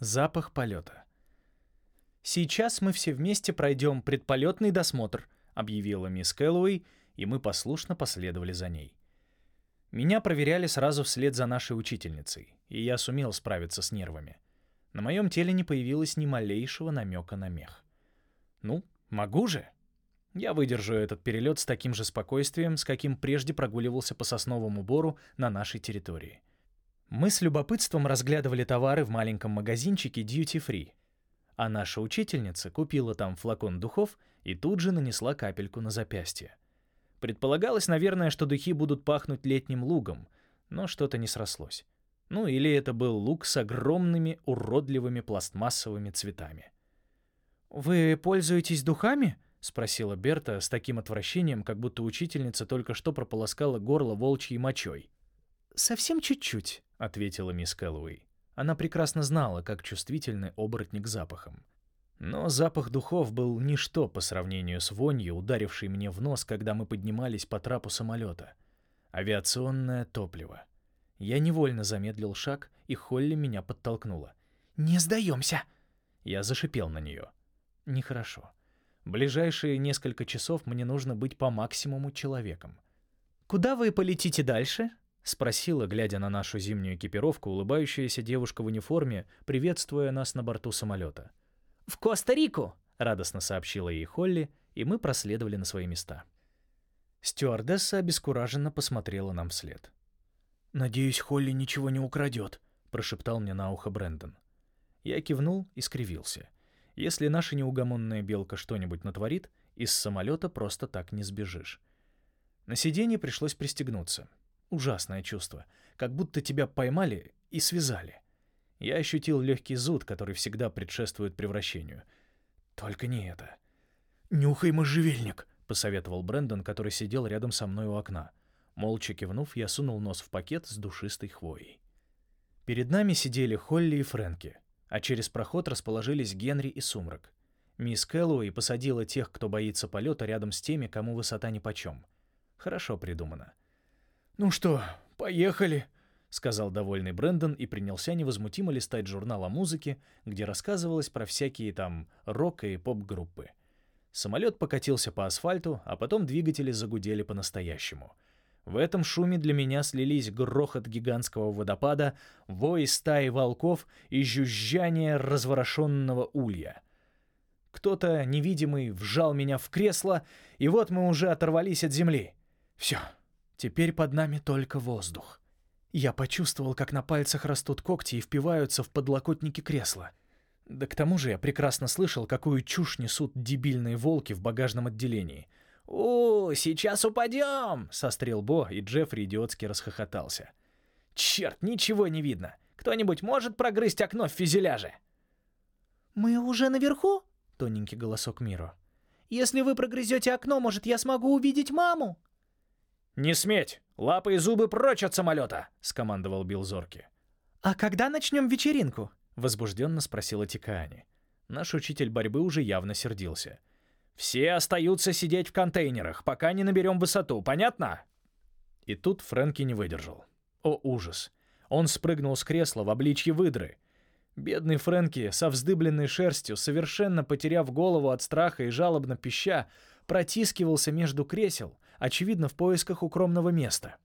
Запах полета. «Сейчас мы все вместе пройдем предполетный досмотр», — объявила мисс Кэллоуэй, и мы послушно последовали за ней. Меня проверяли сразу вслед за нашей учительницей, и я сумел справиться с нервами. На моем теле не появилось ни малейшего намека на мех. Ну, могу же. Я выдержу этот перелет с таким же спокойствием, с каким прежде прогуливался по сосновому бору на нашей территории. Мы с любопытством разглядывали товары в маленьком магазинчике Duty Free, а наша учительница купила там флакон духов и тут же нанесла капельку на запястье. Предполагалось, наверное, что духи будут пахнуть летним лугом, но что-то не срослось. Ну или это был лук с огромными уродливыми пластмассовыми цветами. «Вы пользуетесь духами?» — спросила Берта с таким отвращением, как будто учительница только что прополоскала горло волчьей мочой. «Совсем чуть-чуть», — ответила мисс Кэллоуэй. Она прекрасно знала, как чувствительны оборотни к запахам. Но запах духов был ничто по сравнению с вонью, ударившей мне в нос, когда мы поднимались по трапу самолета. Авиационное топливо. Я невольно замедлил шаг, и Холли меня подтолкнула. «Не сдаемся!» Я зашипел на нее. «Нехорошо. Ближайшие несколько часов мне нужно быть по максимуму человеком». «Куда вы полетите дальше?» — спросила, глядя на нашу зимнюю экипировку, улыбающаяся девушка в униформе, приветствуя нас на борту самолета. «В Коста-Рику!» — радостно сообщила ей Холли, и мы проследовали на свои места. Стюардесса обескураженно посмотрела нам вслед. «Надеюсь, Холли ничего не украдет», — прошептал мне на ухо Брэндон. Я кивнул и скривился. Если наша неугомонная белка что-нибудь натворит, из самолета просто так не сбежишь. На сиденье пришлось пристегнуться. Ужасное чувство, как будто тебя поймали и связали. Я ощутил легкий зуд, который всегда предшествует превращению. Только не это. «Нюхай можжевельник», — посоветовал Брэндон, который сидел рядом со мной у окна. Молча кивнув, я сунул нос в пакет с душистой хвоей. Перед нами сидели Холли и Фрэнки, а через проход расположились Генри и Сумрак. Мисс Кэллоуэй посадила тех, кто боится полета, рядом с теми, кому высота нипочем. Хорошо придумано. «Ну что, поехали?» — сказал довольный Брэндон и принялся невозмутимо листать журнал о музыке, где рассказывалось про всякие там рок- и поп-группы. Самолет покатился по асфальту, а потом двигатели загудели по-настоящему. В этом шуме для меня слились грохот гигантского водопада, вой стаи волков и жужжание разворошенного улья. Кто-то невидимый вжал меня в кресло, и вот мы уже оторвались от земли. Все, теперь под нами только воздух. Я почувствовал, как на пальцах растут когти и впиваются в подлокотники кресла. Да к тому же я прекрасно слышал, какую чушь несут дебильные волки в багажном отделении. «О, сейчас упадем!» — сострел Бо, и Джеффри идиотски расхохотался. «Черт, ничего не видно! Кто-нибудь может прогрызть окно в фюзеляже?» «Мы уже наверху?» — тоненький голосок Миру. «Если вы прогрызете окно, может, я смогу увидеть маму?» «Не сметь! Лапы и зубы прочь от самолета!» — скомандовал Билл Зорки. «А когда начнем вечеринку?» — возбужденно спросила Тикаани. Наш учитель борьбы уже явно сердился. «Все остаются сидеть в контейнерах, пока не наберем высоту, понятно?» И тут Фрэнки не выдержал. О, ужас! Он спрыгнул с кресла в обличье выдры. Бедный Фрэнки, со вздыбленной шерстью, совершенно потеряв голову от страха и жалобно пища, протискивался между кресел, очевидно, в поисках укромного места.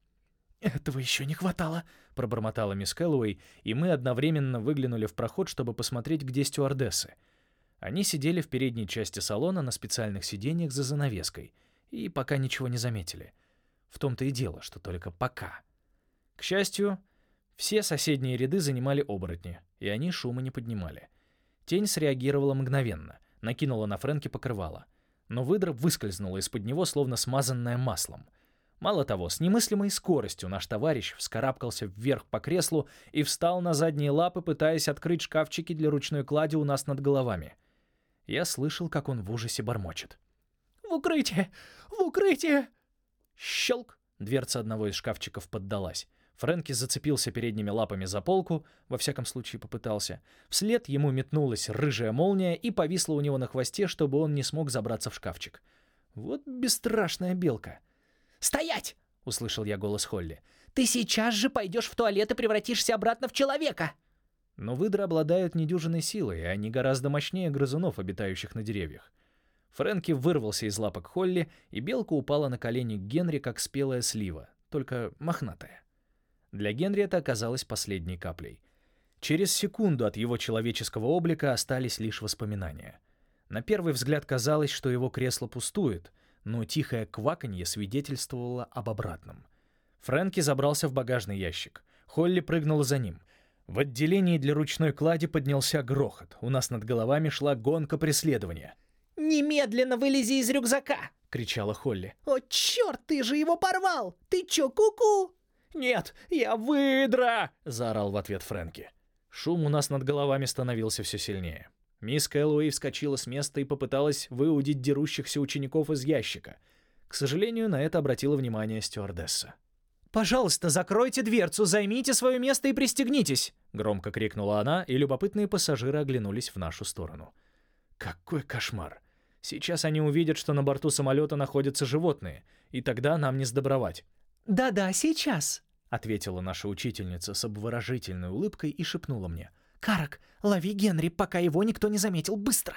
«Этого еще не хватало», — пробормотала мисс Кэллоуэй, и мы одновременно выглянули в проход, чтобы посмотреть, где стюардессы. Они сидели в передней части салона на специальных сиденьях за занавеской и пока ничего не заметили. В том-то и дело, что только пока. К счастью, все соседние ряды занимали оборотни, и они шума не поднимали. Тень среагировала мгновенно, накинула на Фрэнки покрывало но выдра выскользнула из-под него, словно смазанная маслом. Мало того, с немыслимой скоростью наш товарищ вскарабкался вверх по креслу и встал на задние лапы, пытаясь открыть шкафчики для ручной клади у нас над головами. Я слышал, как он в ужасе бормочет. «В укрытие! В укрытие!» Щелк! Дверца одного из шкафчиков поддалась. Фрэнки зацепился передними лапами за полку, во всяком случае попытался. Вслед ему метнулась рыжая молния и повисла у него на хвосте, чтобы он не смог забраться в шкафчик. Вот бесстрашная белка. «Стоять!» — услышал я голос Холли. «Ты сейчас же пойдешь в туалет и превратишься обратно в человека!» Но выдры обладают недюжиной силой, и они гораздо мощнее грызунов, обитающих на деревьях. Фрэнки вырвался из лапок Холли, и белка упала на колени Генри, как спелая слива, только мохнатая. Для Генри это оказалось последней каплей. Через секунду от его человеческого облика остались лишь воспоминания. На первый взгляд казалось, что его кресло пустует, но тихое кваканье свидетельствовало об обратном. Фрэнки забрался в багажный ящик. Холли прыгнула за ним. В отделении для ручной клади поднялся грохот. У нас над головами шла гонка преследования. «Немедленно вылези из рюкзака!» — кричала Холли. «О, черт, ты же его порвал! Ты чё, куку?» «Нет, я выдра!» — заорал в ответ Фрэнки. Шум у нас над головами становился все сильнее. Мисс Кэллоуэй вскочила с места и попыталась выудить дерущихся учеников из ящика. К сожалению, на это обратила внимание стюардесса. «Пожалуйста, закройте дверцу, займите свое место и пристегнитесь!» — громко крикнула она, и любопытные пассажиры оглянулись в нашу сторону. «Какой кошмар! Сейчас они увидят, что на борту самолета находятся животные, и тогда нам не сдобровать». «Да-да, сейчас!» — ответила наша учительница с обворожительной улыбкой и шепнула мне. «Карак, лови Генри, пока его никто не заметил, быстро!»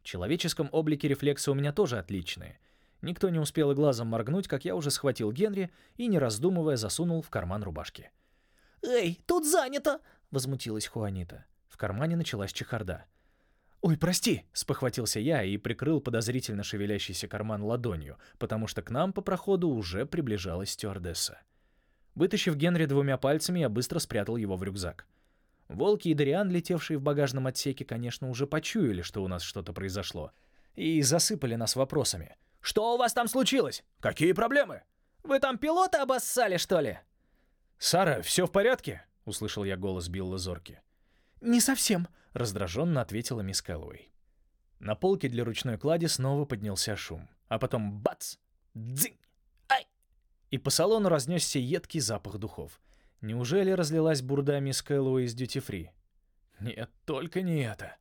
В человеческом облике рефлексы у меня тоже отличные — Никто не успел и глазом моргнуть, как я уже схватил Генри и, не раздумывая, засунул в карман рубашки. «Эй, тут занято!» — возмутилась Хуанита. В кармане началась чехарда. «Ой, прости!» — спохватился я и прикрыл подозрительно шевелящийся карман ладонью, потому что к нам по проходу уже приближалась стюардесса. Вытащив Генри двумя пальцами, я быстро спрятал его в рюкзак. Волки и Дариан, летевшие в багажном отсеке, конечно, уже почуяли, что у нас что-то произошло, и засыпали нас вопросами — что у вас там случилось? Какие проблемы? Вы там пилота обоссали, что ли?» «Сара, все в порядке?» — услышал я голос Билла Зорки. «Не совсем», — раздраженно ответила мисс Кэллоуэй. На полке для ручной клади снова поднялся шум, а потом бац! Дзинь! Ай! И по салону разнесся едкий запах духов. Неужели разлилась бурда мисс Кэллоуэй из дьюти-фри? Нет, только не это.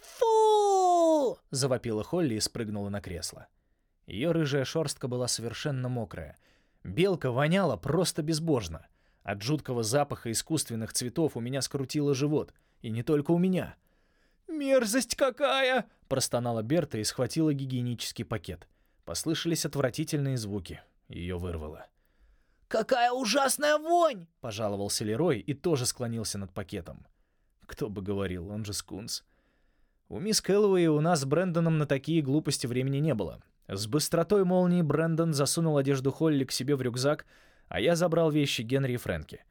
«Фу!» — завопила Холли и спрыгнула на кресло. Ее рыжая шерстка была совершенно мокрая. Белка воняла просто безбожно. От жуткого запаха искусственных цветов у меня скрутило живот. И не только у меня. «Мерзость какая!» — простонала Берта и схватила гигиенический пакет. Послышались отвратительные звуки. Ее вырвало. «Какая ужасная вонь!» — пожаловался Лерой и тоже склонился над пакетом. Кто бы говорил, он же скунс. У мисс Кэллоуэй у нас с Брэндоном на такие глупости времени не было. С быстротой молнии Брэндон засунул одежду Холли к себе в рюкзак, а я забрал вещи Генри и Фрэнки.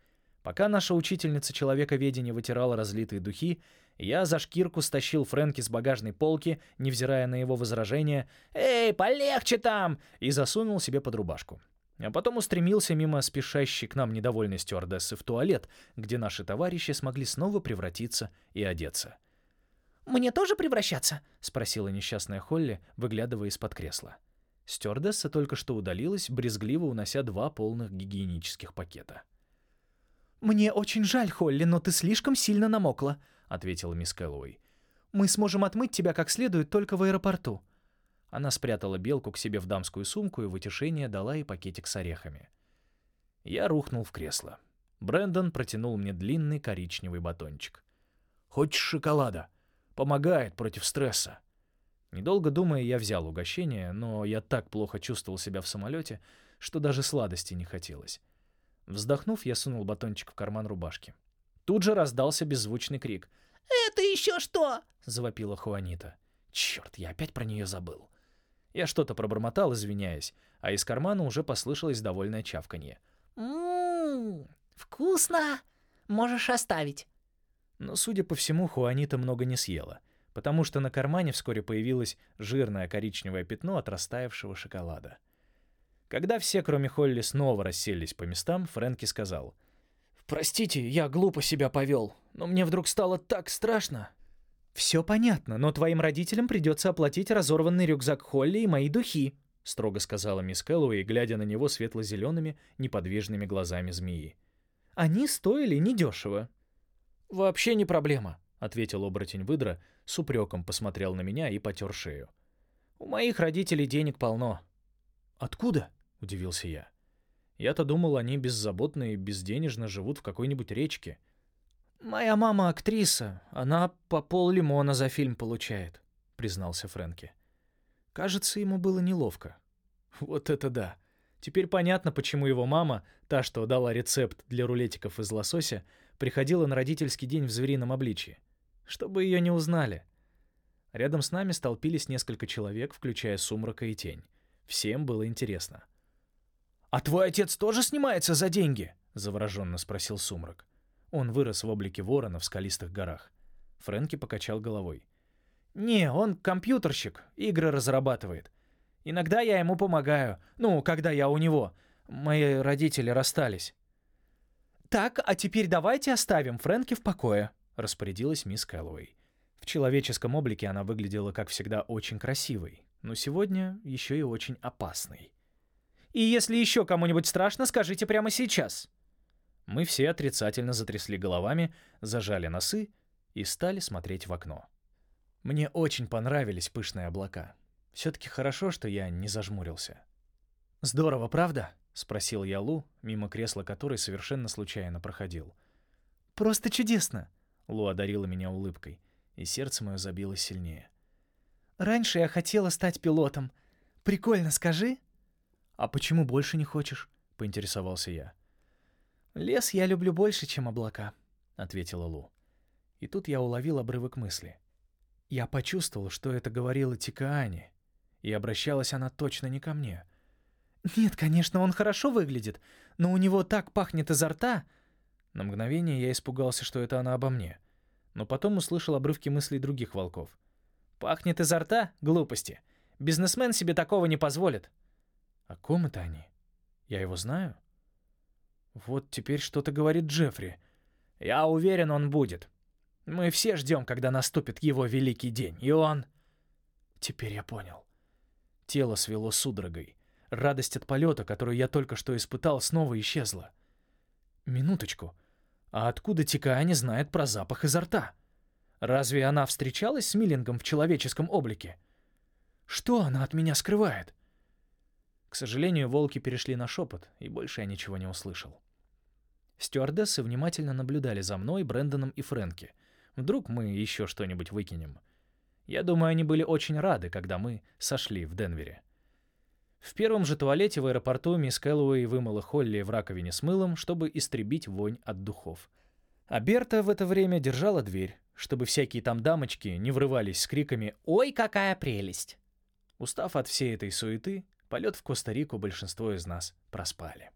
Пока наша учительница человековедения вытирала разлитые духи, я за шкирку стащил Фрэнки с багажной полки, невзирая на его возражения «Эй, полегче там!» и засунул себе под рубашку. А потом устремился мимо спешащей к нам недовольной стюардессы в туалет, где наши товарищи смогли снова превратиться и одеться. «Мне тоже превращаться?» — спросила несчастная Холли, выглядывая из-под кресла. Стюардесса только что удалилась, брезгливо унося два полных гигиенических пакета. «Мне очень жаль, Холли, но ты слишком сильно намокла», — ответила мисс Кэллоуэй. «Мы сможем отмыть тебя как следует только в аэропорту». Она спрятала белку к себе в дамскую сумку и в утешение дала ей пакетик с орехами. Я рухнул в кресло. Брэндон протянул мне длинный коричневый батончик. «Хочешь шоколада?» Помогает против стресса. Недолго думая, я взял угощение, но я так плохо чувствовал себя в самолете, что даже сладости не хотелось. Вздохнув, я сунул батончик в карман рубашки. Тут же раздался беззвучный крик. «Это еще что?» — завопила Хуанита. Черт, я опять про нее забыл. Я что-то пробормотал, извиняясь, а из кармана уже послышалось довольное чавканье. «Ммм, вкусно! Можешь оставить». Но, судя по всему, Хуанита много не съела, потому что на кармане вскоре появилось жирное коричневое пятно от растаявшего шоколада. Когда все, кроме Холли, снова расселись по местам, Фрэнки сказал, «Простите, я глупо себя повел, но мне вдруг стало так страшно». «Все понятно, но твоим родителям придется оплатить разорванный рюкзак Холли и мои духи», строго сказала мисс Кэллоуэй, глядя на него светло-зелеными, неподвижными глазами змеи. «Они стоили недешево». «Вообще не проблема», — ответил оборотень выдра, с упреком посмотрел на меня и потер шею. «У моих родителей денег полно». «Откуда?» — удивился я. Я-то думал, они беззаботно и безденежно живут в какой-нибудь речке. «Моя мама актриса. Она по пол лимона за фильм получает», — признался Фрэнки. Кажется, ему было неловко. Вот это да. Теперь понятно, почему его мама, та, что дала рецепт для рулетиков из лосося, приходила на родительский день в зверином обличье. Чтобы ее не узнали. Рядом с нами столпились несколько человек, включая Сумрака и Тень. Всем было интересно. «А твой отец тоже снимается за деньги?» — завороженно спросил Сумрак. Он вырос в облике ворона в скалистых горах. Фрэнки покачал головой. «Не, он компьютерщик, игры разрабатывает. Иногда я ему помогаю. Ну, когда я у него. Мои родители расстались». «Так, а теперь давайте оставим Фрэнки в покое», — распорядилась мисс Кэллоуэй. В человеческом облике она выглядела, как всегда, очень красивой, но сегодня еще и очень опасной. «И если еще кому-нибудь страшно, скажите прямо сейчас». Мы все отрицательно затрясли головами, зажали носы и стали смотреть в окно. Мне очень понравились пышные облака. Все-таки хорошо, что я не зажмурился. «Здорово, правда?» — спросил я Лу, мимо кресла которой совершенно случайно проходил. «Просто чудесно!» — Лу одарила меня улыбкой, и сердце мое забилось сильнее. «Раньше я хотела стать пилотом. Прикольно, скажи?» «А почему больше не хочешь?» — поинтересовался я. «Лес я люблю больше, чем облака», — ответила Лу. И тут я уловил обрывок мысли. Я почувствовал, что это говорила Тикаани, и обращалась она точно не ко мне. «Нет, конечно, он хорошо выглядит, но у него так пахнет изо рта...» На мгновение я испугался, что это она обо мне, но потом услышал обрывки мыслей других волков. «Пахнет изо рта? Глупости. Бизнесмен себе такого не позволит». «О ком это они? Я его знаю?» «Вот теперь что-то говорит Джеффри. Я уверен, он будет. Мы все ждем, когда наступит его великий день, и он...» Теперь я понял. Тело свело судорогой. Радость от полета, которую я только что испытал, снова исчезла. Минуточку. А откуда Тикаани знает про запах изо рта? Разве она встречалась с Миллингом в человеческом облике? Что она от меня скрывает? К сожалению, волки перешли на шепот, и больше я ничего не услышал. Стюардессы внимательно наблюдали за мной, Брэндоном и Фрэнки. Вдруг мы еще что-нибудь выкинем. Я думаю, они были очень рады, когда мы сошли в Денвере. В первом же туалете в аэропорту мисс Кэллоуэй вымыла Холли в раковине с мылом, чтобы истребить вонь от духов. А Берта в это время держала дверь, чтобы всякие там дамочки не врывались с криками «Ой, какая прелесть!». Устав от всей этой суеты, полет в Коста-Рику большинство из нас проспали.